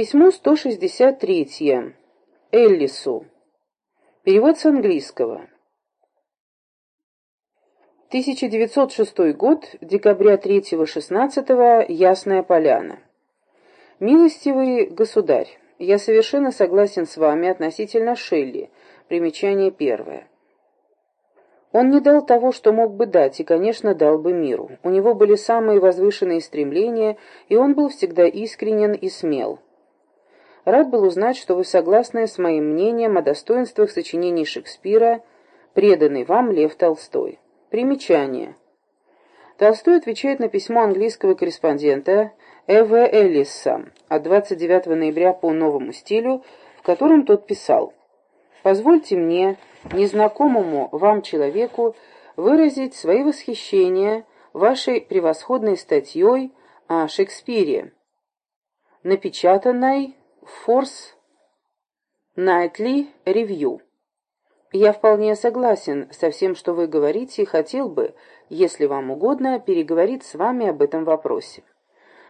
Письмо 163. Эллису. Перевод с английского. 1906 год, декабря 3-16, Ясная Поляна. Милостивый государь, я совершенно согласен с вами относительно Шелли. Примечание первое. Он не дал того, что мог бы дать, и, конечно, дал бы миру. У него были самые возвышенные стремления, и он был всегда искренен и смел. Рад был узнать, что вы согласны с моим мнением о достоинствах сочинений Шекспира, преданный вам Лев Толстой. Примечание. Толстой отвечает на письмо английского корреспондента Э.В. Эллиса от 29 ноября по новому стилю, в котором тот писал «Позвольте мне, незнакомому вам человеку, выразить свои восхищения вашей превосходной статьей о Шекспире, напечатанной Force Nightly Review. Я вполне согласен со всем, что вы говорите, и хотел бы, если вам угодно, переговорить с вами об этом вопросе.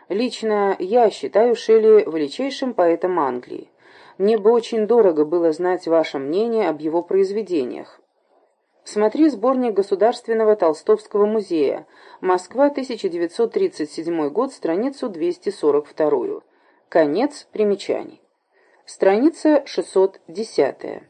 Лично я считаю Шелли величайшим поэтом Англии. Мне бы очень дорого было знать ваше мнение об его произведениях. Смотри сборник Государственного Толстовского музея. Москва, 1937 год, страницу 242. Конец примечаний. Страница 610.